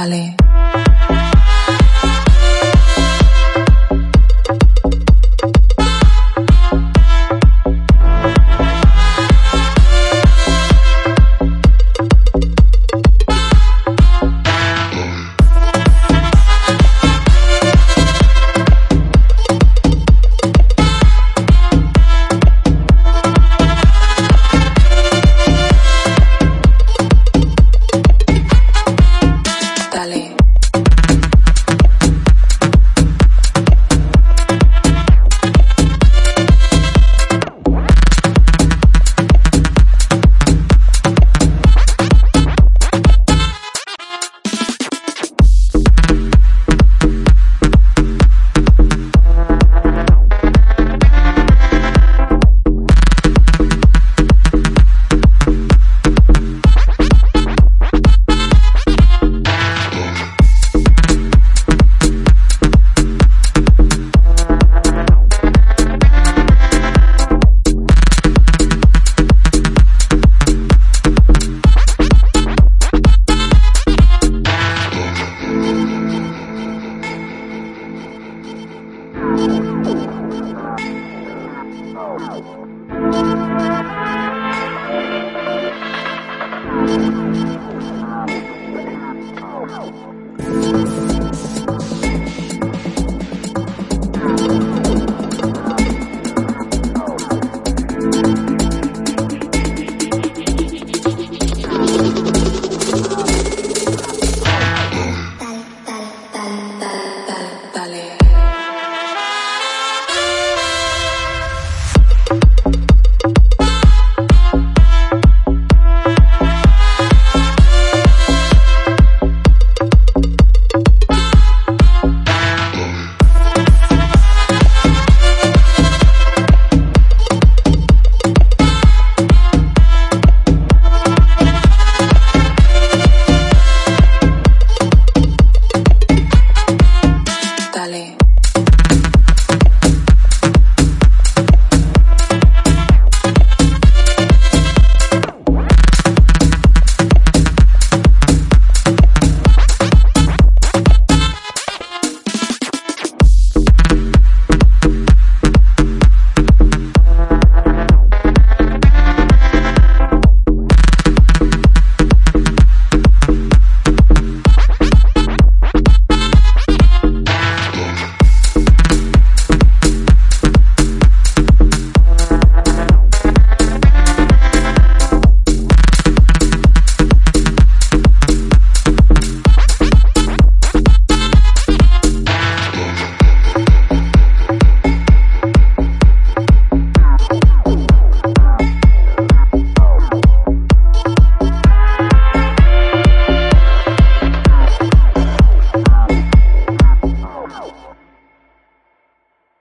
Dale.